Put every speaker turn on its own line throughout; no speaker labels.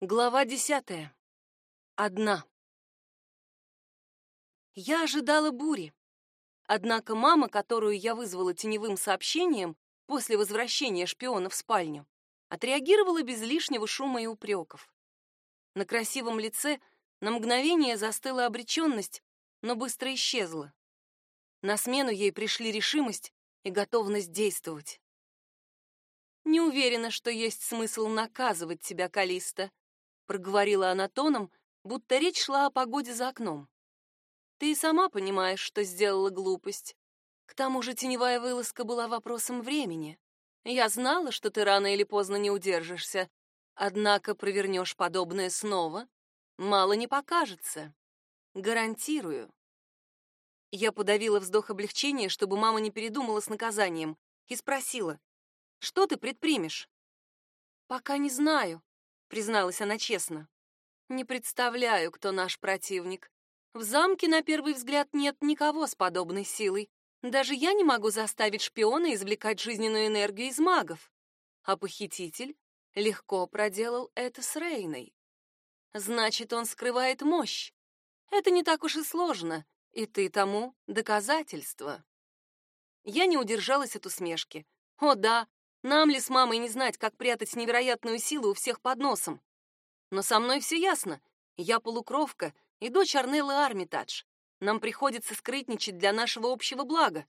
Глава десятая. Одна. Я ожидала бури. Однако мама, которую я вызвала теневым сообщением после возвращения шпиона в спальню, отреагировала без лишнего шума и упреков. На красивом лице на мгновение застыла обреченность, но быстро исчезла. На смену ей пришли решимость и готовность действовать. Не уверена, что есть смысл наказывать тебя, Калиста, проговорила она тоном, будто речь шла о погоде за окном. Ты и сама понимаешь, что сделала глупость. К тому же теневая вылазка была вопросом времени. Я знала, что ты рано или поздно не удержишься, однако провернешь подобное снова, мало не покажется. Гарантирую. Я подавила вздох облегчения, чтобы мама не передумала с наказанием, и спросила: "Что ты предпримешь?" "Пока не знаю", призналась она честно. Не представляю, кто наш противник. В замке на первый взгляд нет никого с подобной силой. Даже я не могу заставить шпиона извлекать жизненную энергию из магов. А похититель легко проделал это с Рейной. Значит, он скрывает мощь. Это не так уж и сложно, и ты тому доказательство. Я не удержалась от усмешки. О да, нам ли с мамой не знать, как прятать невероятную силу у всех под носом? Но со мной все ясно. Я полукровка и дочь Арнеллы Армитадж. Нам приходится скрытничать для нашего общего блага.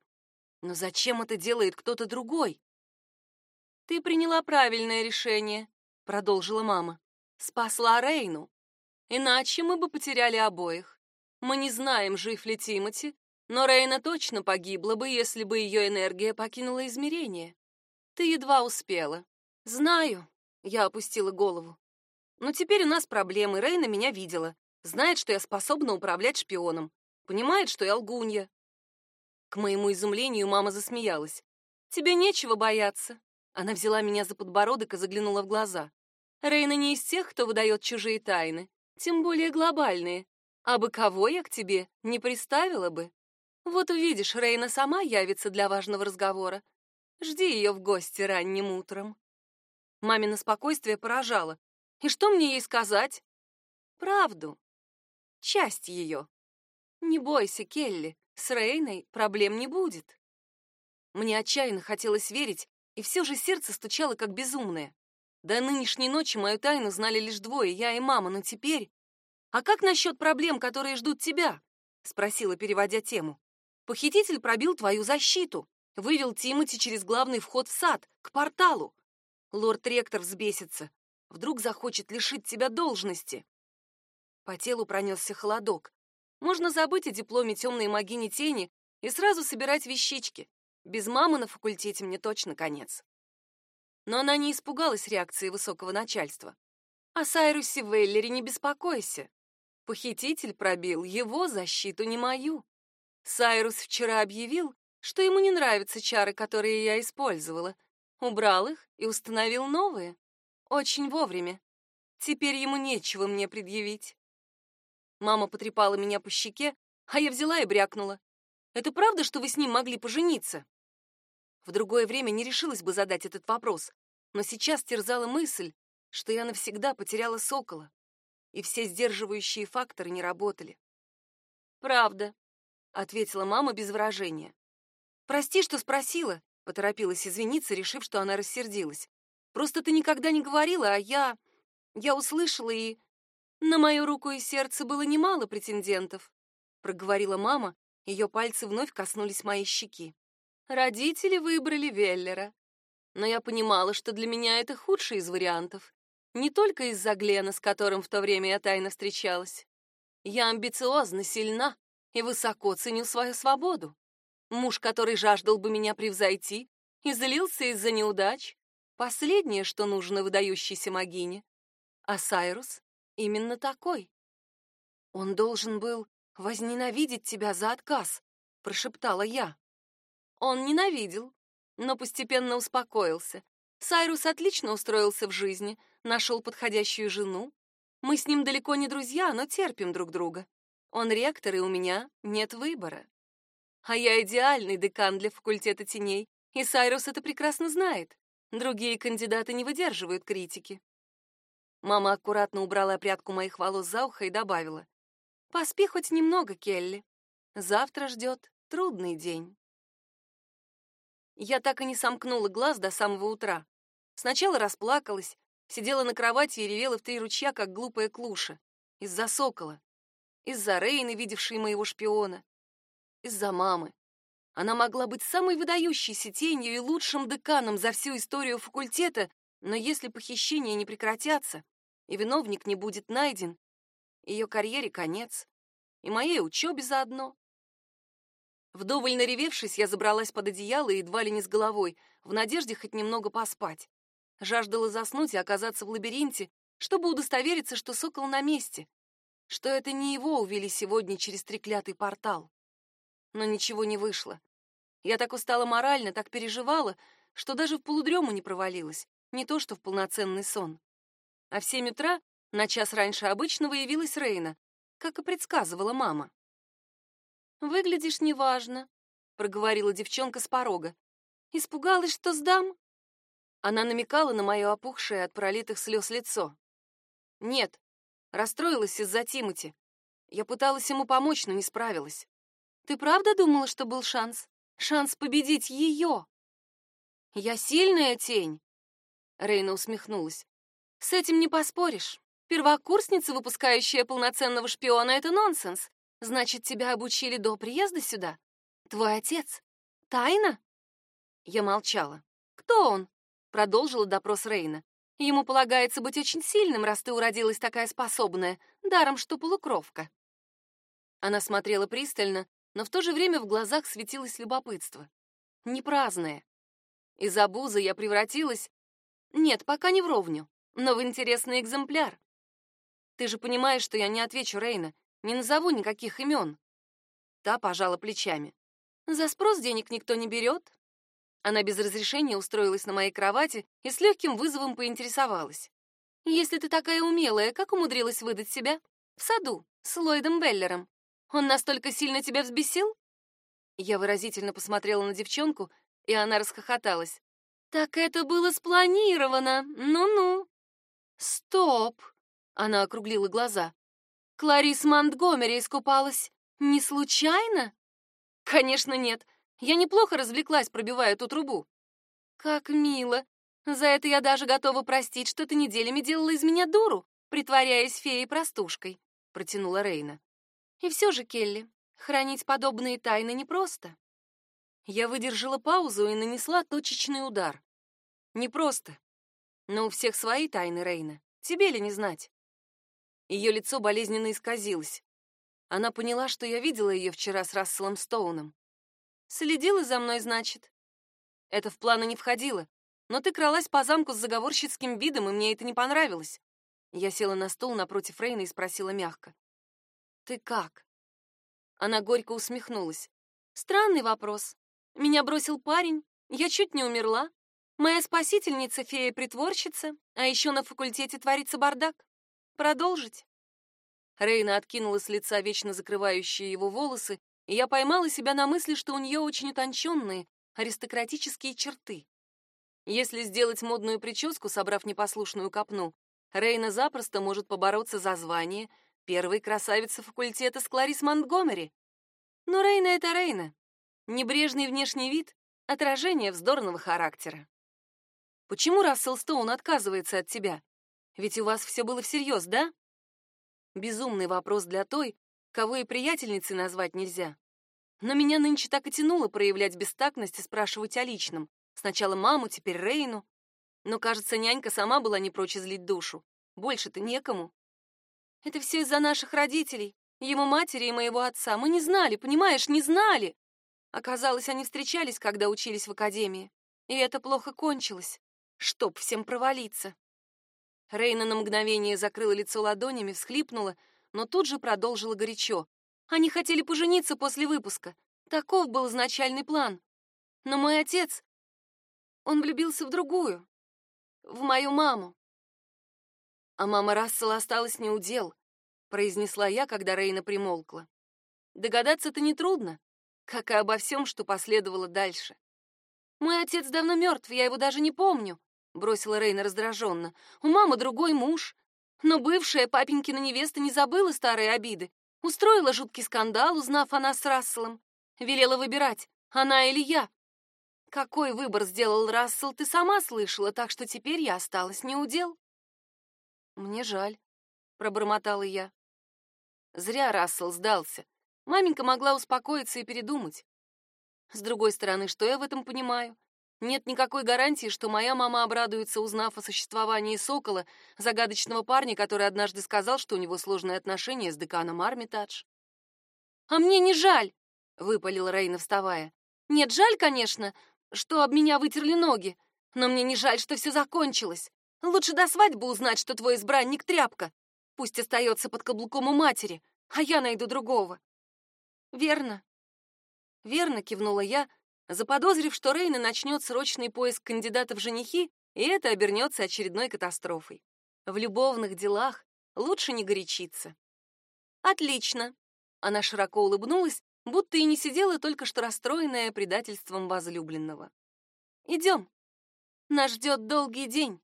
Но зачем это делает кто-то другой? Ты приняла правильное решение, продолжила мама. Спасла Рейну. Иначе мы бы потеряли обоих. Мы не знаем, жив ли Тимати, но Рейна точно погибла бы, если бы ее энергия покинула измерение. Ты едва успела. Знаю, я опустила голову. Но теперь у нас проблемы. Рейна меня видела, знает, что я способна управлять шпионом, понимает, что я лгунья. К моему изумлению мама засмеялась. Тебе нечего бояться. Она взяла меня за подбородок и заглянула в глаза. Рейна не из тех, кто выдает чужие тайны, тем более глобальные. А бы кого я к тебе не приставила бы. Вот увидишь, Рейна сама явится для важного разговора. Жди ее в гости ранним утром. Мамино спокойствие поражало. И что мне ей сказать? Правду. Часть ее. Не бойся, Келли, с Рейной проблем не будет. Мне отчаянно хотелось верить, и все же сердце стучало как безумное. До нынешней ночи мою тайну знали лишь двое, я и мама, но теперь... А как насчет проблем, которые ждут тебя? Спросила, переводя тему. Похититель пробил твою защиту. Вывел Тимати через главный вход в сад, к порталу. Лорд-ректор взбесится. Вдруг захочет лишить тебя должности. По телу пронесся холодок. Можно забыть о дипломе темной магини тени и сразу собирать вещички. Без мамы на факультете мне точно конец. Но она не испугалась реакции высокого начальства. О Сайрусе Веллере не беспокойся. Похититель пробил его защиту, не мою. Сайрус вчера объявил, что ему не нравятся чары, которые я использовала. Убрал их и установил новые. Очень вовремя. Теперь ему нечего мне предъявить. Мама потрепала меня по щеке, а я взяла и брякнула. Это правда, что вы с ним могли пожениться? В другое время не решилась бы задать этот вопрос, но сейчас терзала мысль, что я навсегда потеряла сокола, и все сдерживающие факторы не работали. Правда, ответила мама без выражения. Прости, что спросила, поторопилась извиниться, решив, что она рассердилась. Просто ты никогда не говорила, а я я услышала и на мою руку и сердце было немало претендентов, проговорила мама, ее пальцы вновь коснулись моей щеки. Родители выбрали Веллера, но я понимала, что для меня это худший из вариантов, не только из-за Глена, с которым в то время я тайно встречалась. Я амбициозна, сильна и высоко ценю свою свободу. Муж, который жаждал бы меня превзойти и злился из-за неудач, последнее, что нужно выдающейся магине. А Сайрус именно такой. Он должен был возненавидеть тебя за отказ, прошептала я. Он ненавидел, но постепенно успокоился. Сайрус отлично устроился в жизни, нашел подходящую жену. Мы с ним далеко не друзья, но терпим друг друга. Он ректор, и у меня нет выбора. А я идеальный декан для факультета теней, и Сайрус это прекрасно знает. Другие кандидаты не выдерживают критики. Мама аккуратно убрала прядку моих волос за ухо и добавила. «Поспи хоть немного, Келли. Завтра ждет трудный день». Я так и не сомкнула глаз до самого утра. Сначала расплакалась, сидела на кровати и ревела в три ручья, как глупая клуша. Из-за сокола, из-за Рейны, видевшей моего шпиона, из-за мамы. Она могла быть самой выдающейся тенью и лучшим деканом за всю историю факультета, но если похищения не прекратятся и виновник не будет найден, ее карьере конец, и моей учебе заодно. Вдоволь наревевшись, я забралась под одеяло едва ли не с головой, в надежде хоть немного поспать. Жаждала заснуть и оказаться в лабиринте, чтобы удостовериться, что сокол на месте, что это не его увели сегодня через треклятый портал. Но ничего не вышло. Я так устала морально, так переживала, что даже в полудрему не провалилась, не то что в полноценный сон. А в семь утра, на час раньше обычного, явилась Рейна, как и предсказывала мама. «Выглядишь неважно», — проговорила девчонка с порога. «Испугалась, что сдам?» Она намекала на мое опухшее от пролитых слез лицо. «Нет, расстроилась из-за Тимати. Я пыталась ему помочь, но не справилась». «Ты правда думала, что был шанс?» Шанс победить ее. Я сильная тень. Рейна усмехнулась. С этим не поспоришь. Первокурсница, выпускающая полноценного шпиона, это нонсенс. Значит, тебя обучили до приезда сюда? Твой отец? Тайна? Я молчала. Кто он? Продолжила допрос Рейна. Ему полагается быть очень сильным, раз ты уродилась такая способная, даром что полукровка. Она смотрела пристально, но в то же время в глазах светилось любопытство. Не праздное. Из обузы я превратилась... Нет, пока не вровню, но в интересный экземпляр. Ты же понимаешь, что я не отвечу Рейна, не назову никаких имен. Та пожала плечами. За спрос денег никто не берет. Она без разрешения устроилась на моей кровати и с легким вызовом поинтересовалась. «Если ты такая умелая, как умудрилась выдать себя? В саду, с Ллойдом Беллером. Он настолько сильно тебя взбесил?» Я выразительно посмотрела на девчонку, и она расхохоталась. «Так это было спланировано! Ну-ну!» «Стоп!» — она округлила глаза. «Кларис Монтгомери искупалась. Не случайно?» «Конечно нет. Я неплохо развлеклась, пробивая эту трубу». «Как мило! За это я даже готова простить, что ты неделями делала из меня дуру, притворяясь феей-простушкой», — протянула Рейна. И все же, Келли, хранить подобные тайны непросто. Я выдержала паузу и нанесла точечный удар. Непросто. Но у всех свои тайны, Рейна. Тебе ли не знать? Ее лицо болезненно исказилось. Она поняла, что я видела ее вчера с Расселом Стоуном. Следила за мной, значит. Это в планы не входило. Но ты кралась по замку с заговорщицким видом, и мне это не понравилось. Я села на стул напротив Рейна и спросила мягко. Ты как? Она горько усмехнулась. Странный вопрос. Меня бросил парень, я чуть не умерла. Моя спасительница фея-притворщица, а еще на факультете творится бардак. Продолжить? Рейна откинула с лица вечно закрывающие его волосы, и я поймала себя на мысли, что у нее очень утонченные, аристократические черты. Если сделать модную прическу, собрав непослушную копну, Рейна запросто может побороться за звание, первой красавицы факультета с Кларис Монтгомери. Но Рейна — это Рейна. Небрежный внешний вид — отражение вздорного характера. Почему Рассел Стоун отказывается от тебя? Ведь у вас все было всерьез, да? Безумный вопрос для той, кого и приятельницей назвать нельзя. Но меня нынче так и тянуло проявлять бестактность и спрашивать о личном. Сначала маму, теперь Рейну. Но, кажется, нянька сама была не прочь излить душу. Больше-то некому. Это все из-за наших родителей, его матери и моего отца. Мы не знали, понимаешь, не знали. Оказалось, они встречались, когда учились в академии. И это плохо кончилось. Чтоб всем провалиться. Рейна на мгновение закрыла лицо ладонями, всхлипнула, но тут же продолжила горячо. Они хотели пожениться после выпуска. Таков был изначальный план. Но мой отец... Он влюбился в другую. В мою маму. А мама Рассела осталась не у дел, произнесла я, когда Рейна примолкла. Догадаться-то нетрудно, как и обо всем, что последовало дальше. Мой отец давно мертв, я его даже не помню, бросила Рейна раздраженно. У мамы другой муж, Но бывшая папенькина невеста не забыла старые обиды. Устроила жуткий скандал, узнав о нас с Расселом. Велела выбирать, она или я. Какой выбор сделал Рассел, ты сама слышала, так что теперь я осталась не у дел. Мне жаль, пробормотала я. Зря Рассел сдался. Маменька могла успокоиться и передумать. С другой стороны, что я в этом понимаю? Нет никакой гарантии, что моя мама обрадуется, узнав о существовании Сокола, загадочного парня, который однажды сказал, что у него сложные отношения с деканом Армитадж. «А мне не жаль!» — выпалила Рейна, вставая. «Нет, жаль, конечно, что об меня вытерли ноги, но мне не жаль, что все закончилось. Лучше до свадьбы узнать, что твой избранник тряпка. Пусть остается под каблуком у матери, а я найду другого». «Верно». «Верно», — кивнула я, заподозрив, что Рейна начнет срочный поиск кандидата в женихи, и это обернется очередной катастрофой. В любовных делах лучше не горячиться. Отлично. Она широко улыбнулась, будто и не сидела только что расстроенная предательством возлюбленного. Идем. Нас ждет долгий день.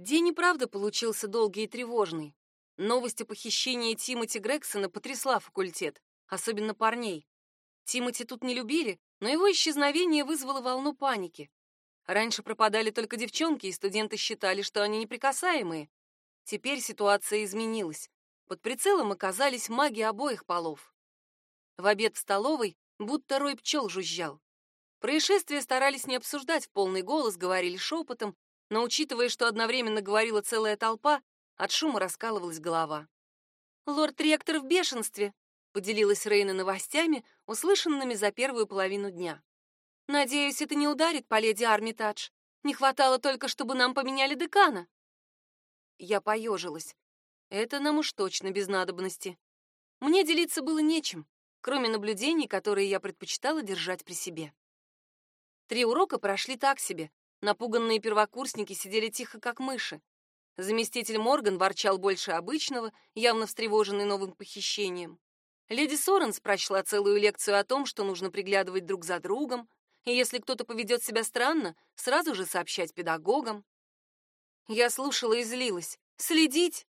День и правда получился долгий и тревожный. Новость о похищении Тимоти Грексона потрясла факультет, особенно парней. Тимати тут не любили, но его исчезновение вызвало волну паники. Раньше пропадали только девчонки, и студенты считали, что они неприкасаемые. Теперь ситуация изменилась. Под прицелом оказались маги обоих полов. В обед в столовой будто рой пчел жужжал. Происшествие старались не обсуждать в полный голос, говорили шепотом, но учитывая, что одновременно говорила целая толпа, от шума раскалывалась голова. «Лорд-ректор в бешенстве», поделилась Рейна новостями, услышанными за первую половину дня. Надеюсь, это не ударит по леди Армитадж. Не хватало только, чтобы нам поменяли декана. Я поежилась. Это нам уж точно без надобности. Мне делиться было нечем, кроме наблюдений, которые я предпочитала держать при себе. Три урока прошли так себе. Напуганные первокурсники сидели тихо, как мыши. Заместитель Морган ворчал больше обычного, явно встревоженный новым похищением. Леди Соренс прочла целую лекцию о том, что нужно приглядывать друг за другом, и если кто-то поведет себя странно, сразу же сообщать педагогам. Я слушала и злилась. Следить?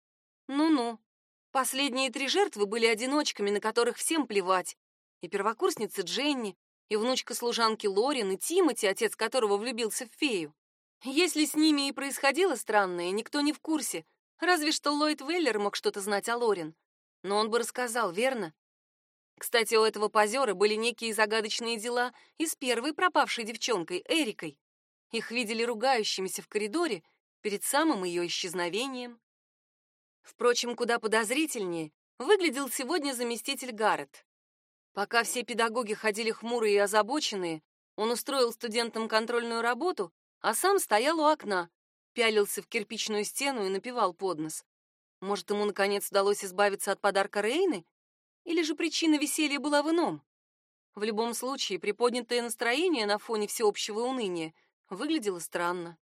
Ну-ну. Последние три жертвы были одиночками, на которых всем плевать. И первокурсница Дженни, и внучка служанки Лорин, и Тимоти, отец которого влюбился в фею. Если с ними и происходило странное, никто не в курсе. Разве что Ллойд Веллер мог что-то знать о Лорин. Но он бы рассказал, верно? Кстати, у этого позера были некие загадочные дела и с первой пропавшей девчонкой, Эрикой. Их видели ругающимися в коридоре перед самым ее исчезновением. Впрочем, куда подозрительнее выглядел сегодня заместитель Гаррет. Пока все педагоги ходили хмурые и озабоченные, он устроил студентам контрольную работу, а сам стоял у окна, пялился в кирпичную стену и напевал под нос. Может, ему наконец удалось избавиться от подарка Рейны или же причина веселья была в ином? В любом случае, приподнятое настроение на фоне всеобщего уныния выглядело странно.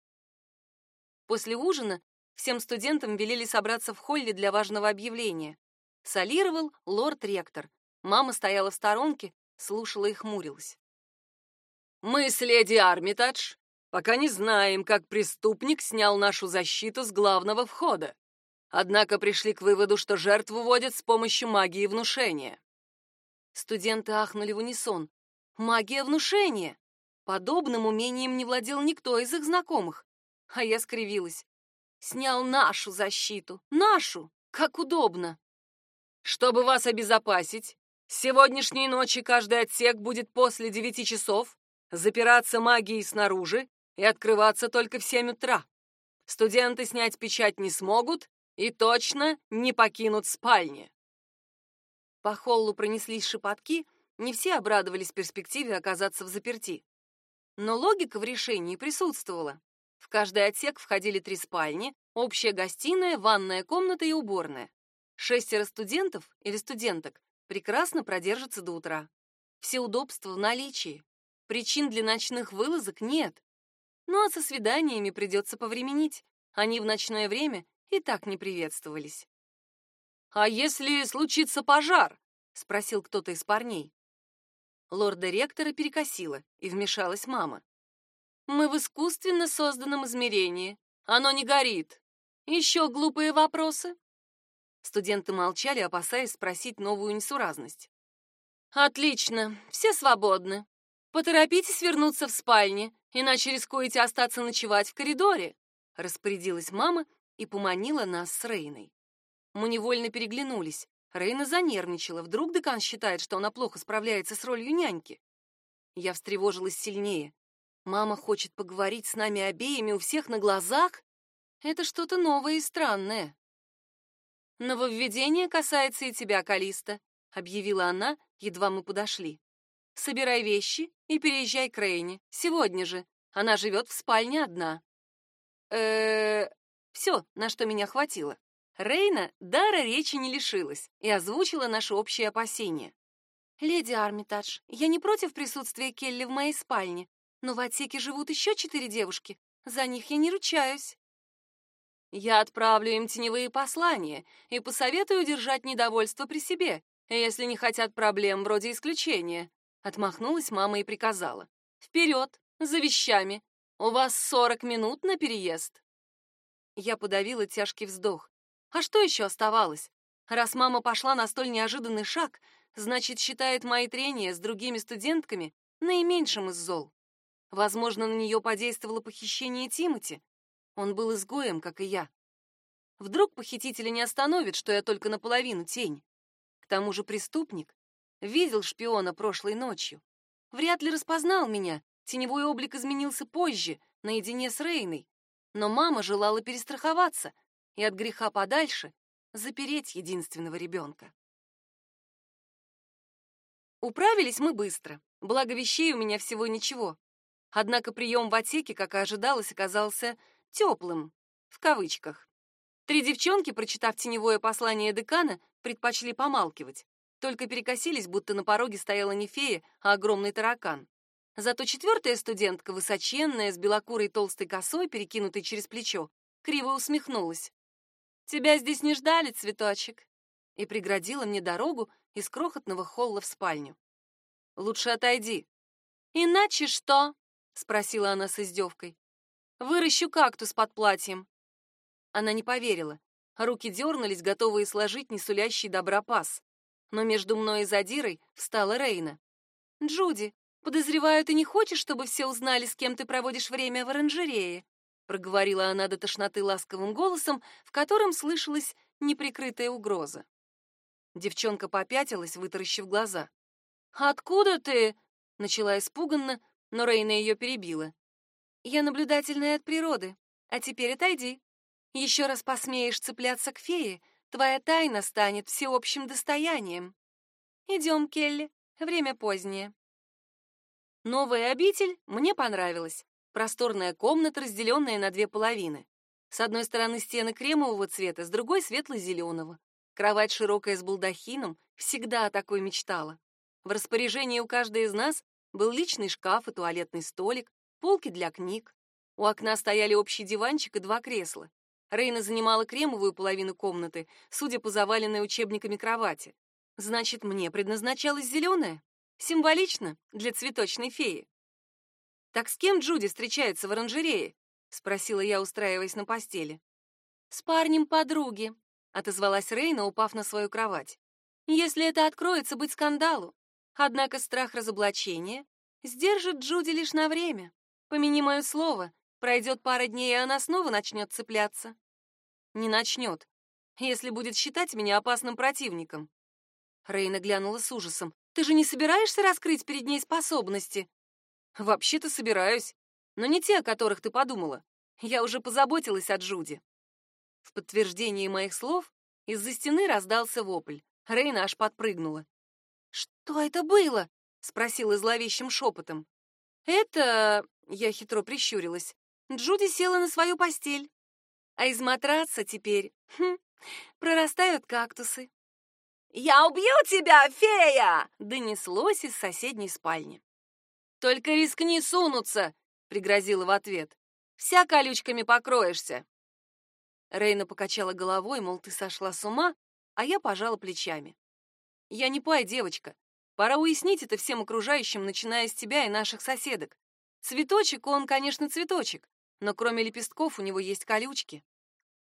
После ужина всем студентам велели собраться в холле для важного объявления. Солировал лорд-ректор. Мама стояла в сторонке, слушала и хмурилась. «Мы с леди Армитадж пока не знаем, как преступник снял нашу защиту с главного входа. Однако пришли к выводу, что жертву вводят с помощью магии внушения. Студенты ахнули в унисон. Магия внушения! Подобным умением не владел никто из их знакомых. А я скривилась. Снял нашу защиту. Нашу! Как удобно! Чтобы вас обезопасить, с сегодняшней ночи каждый отсек будет после девяти часов запираться магией снаружи и открываться только в семь утра. Студенты снять печать не смогут и точно не покинут спальни. По холлу пронеслись шепотки, не все обрадовались перспективе оказаться в заперти. Но логика в решении присутствовала. В каждый отсек входили три спальни, общая гостиная, ванная комната и уборная. Шестеро студентов или студенток прекрасно продержатся до утра. Все удобства в наличии. Причин для ночных вылазок нет. Ну а со свиданиями придется повременить. Они в ночное время и так не приветствовались. «А если случится пожар?» — спросил кто-то из парней. Лорда-ректора перекосило, и вмешалась мама. «Мы в искусственно созданном измерении. Оно не горит. Еще глупые вопросы? Студенты молчали, опасаясь спросить новую несуразность. Отлично, все свободны. Поторопитесь вернуться в спальне, иначе рискуете остаться ночевать в коридоре, распорядилась мама и поманила нас с Рейной. Мы невольно переглянулись. Рейна занервничала. Вдруг декан считает, что она плохо справляется с ролью няньки. Я встревожилась сильнее. Мама хочет поговорить с нами обеими у всех на глазах? Это что-то новое и странное. Нововведение касается и тебя, Калиста, объявила она, едва мы подошли. Собирай вещи и переезжай к Рейне. Сегодня же. Она живет в спальне одна. Э, все, на что меня хватило. Рейна дара речи не лишилась и озвучила наши общие опасения. «Леди Армитадж, я не против присутствия Келли в моей спальне, но в отсеке живут еще четыре девушки. За них я не ручаюсь». «Я отправлю им теневые послания и посоветую держать недовольство при себе, если не хотят проблем вроде исключения», — отмахнулась мама и приказала. «Вперед, за вещами. У вас сорок минут на переезд». Я подавила тяжкий вздох. А что еще оставалось? Раз мама пошла на столь неожиданный шаг, значит, считает мои трения с другими студентками наименьшим из зол. Возможно, на нее подействовало похищение Тимати. Он был изгоем, как и я. Вдруг похитителя не остановит, что я только наполовину тень. К тому же преступник видел шпиона прошлой ночью. Вряд ли распознал меня. Теневой облик изменился позже, наедине с Рейной. Но мама желала перестраховаться — и от греха подальше запереть единственного ребенка. Управились мы быстро, благо вещей у меня всего ничего. Однако прием в отсеке, как и ожидалось, оказался теплым, в кавычках. Три девчонки, прочитав теневое послание декана, предпочли помалкивать, только перекосились, будто на пороге стояла не фея, а огромный таракан. Зато четвертая студентка, высоченная, с белокурой толстой косой, перекинутой через плечо, криво усмехнулась. Тебя здесь не ждали, цветочек, и преградила мне дорогу из крохотного холла в спальню. Лучше отойди. Иначе что? спросила она с издевкой. Выращу кактус под платьем. Она не поверила. Руки дернулись, готовые сложить несулящий добра пас. Но между мной и Задирой встала Рейна. Джуди, подозреваю, ты не хочешь, чтобы все узнали, с кем ты проводишь время в оранжерее проговорила она до тошноты ласковым голосом, в котором слышалась неприкрытая угроза. Девчонка попятилась, вытаращив глаза. «Откуда ты?» — начала испуганно, но Рейна ее перебила. «Я наблюдательная от природы, а теперь отойди. Еще раз посмеешь цепляться к фее, твоя тайна станет всеобщим достоянием. Идем, Келли, время позднее». Новая обитель мне понравилась. Просторная комната, разделенная на две половины. С одной стороны стены кремового цвета, с другой светло-зеленого. Кровать широкая с балдахином, всегда о такой мечтала. В распоряжении у каждой из нас был личный шкаф и туалетный столик, полки для книг. У окна стояли общий диванчик и два кресла. Рейна занимала кремовую половину комнаты, судя по заваленной учебниками кровати. Значит, мне предназначалась зеленая? Символично для цветочной феи. Так с кем Джуди встречается в оранжерее? спросила я, устраиваясь на постели. С парнем подруги, отозвалась Рейна, упав на свою кровать. Если это откроется, быть скандалу. Однако страх разоблачения сдержит Джуди лишь на время. Помяни мое слово, пройдет пара дней, и она снова начнет цепляться. Не начнет, если будет считать меня опасным противником. Рейна глянула с ужасом. Ты же не собираешься раскрыть перед ней способности? Вообще-то собираюсь, но не те, о которых ты подумала. Я уже позаботилась о Джуди. В подтверждение моих слов из-за стены раздался вопль. Рейна аж подпрыгнула. Что это было? спросила зловещим шепотом. Это, я хитро прищурилась. Джуди села на свою постель, а из матраца теперь хм, прорастают кактусы. «Я убью тебя, фея!» — донеслось из соседней спальни. Только рискни сунуться, пригрозила в ответ. Вся колючками покроешься. Рейна покачала головой, мол, ты сошла с ума, а я пожала плечами. Я не пай, девочка. Пора уяснить это всем окружающим, начиная с тебя и наших соседок. Цветочек, он, конечно, цветочек, но кроме лепестков у него есть колючки.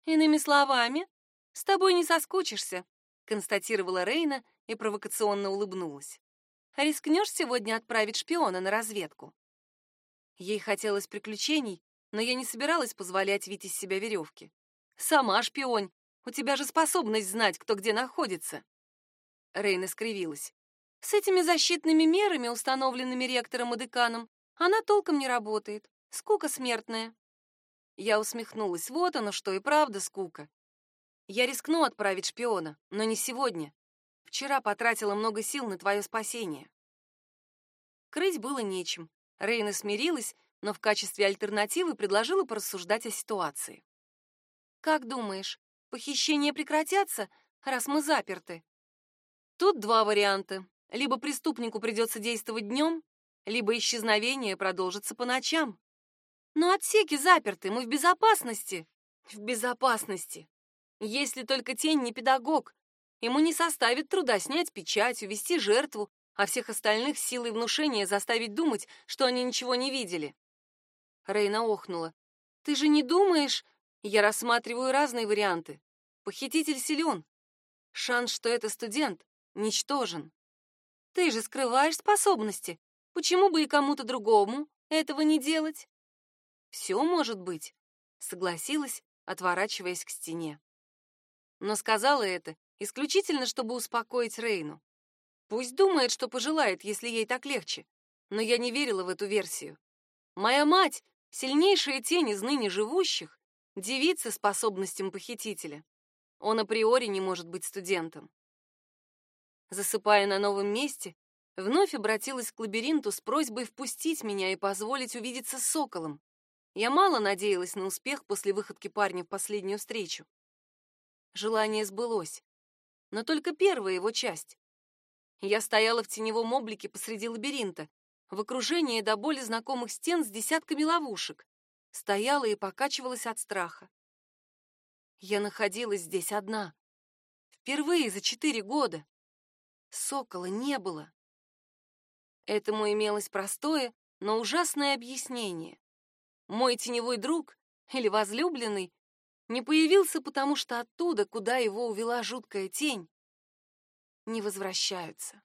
Иными словами, с тобой не соскучишься, констатировала Рейна и провокационно улыбнулась. Рискнешь сегодня отправить шпиона на разведку? Ей хотелось приключений, но я не собиралась позволять вить из себя веревки. Сама шпионь, у тебя же способность знать, кто где находится. Рейна скривилась. С этими защитными мерами, установленными ректором и деканом, она толком не работает. Скука смертная. Я усмехнулась. Вот оно что, и правда скука. Я рискну отправить шпиона, но не сегодня. Вчера потратила много сил на твое спасение. Крыть было нечем. Рейна смирилась, но в качестве альтернативы предложила порассуждать о ситуации. Как думаешь, похищения прекратятся, раз мы заперты? Тут два варианта. Либо преступнику придется действовать днем, либо исчезновение продолжится по ночам. Но отсеки заперты, мы в безопасности. В безопасности. Если только тень не педагог, ему не составит труда снять печать, увести жертву, а всех остальных силой внушения заставить думать, что они ничего не видели. Рейна охнула. Ты же не думаешь? Я рассматриваю разные варианты. Похититель силен. Шанс, что это студент, ничтожен. Ты же скрываешь способности. Почему бы и кому-то другому этого не делать? Все может быть, согласилась, отворачиваясь к стене. Но сказала это исключительно, чтобы успокоить Рейну. Пусть думает, что пожелает, если ей так легче. Но я не верила в эту версию. Моя мать, сильнейшая тень из ныне живущих, девица способностям похитителя. Он априори не может быть студентом. Засыпая на новом месте, вновь обратилась к лабиринту с просьбой впустить меня и позволить увидеться с соколом. Я мало надеялась на успех после выходки парня в последнюю встречу. Желание сбылось, но только первая его часть. Я стояла в теневом облике посреди лабиринта, в окружении до боли знакомых стен с десятками ловушек. Стояла и покачивалась от страха. Я находилась здесь одна. Впервые за четыре года. Сокола не было. Этому имелось простое, но ужасное объяснение. Мой теневой друг или возлюбленный не появился, потому что оттуда, куда его увела жуткая тень, не возвращаются.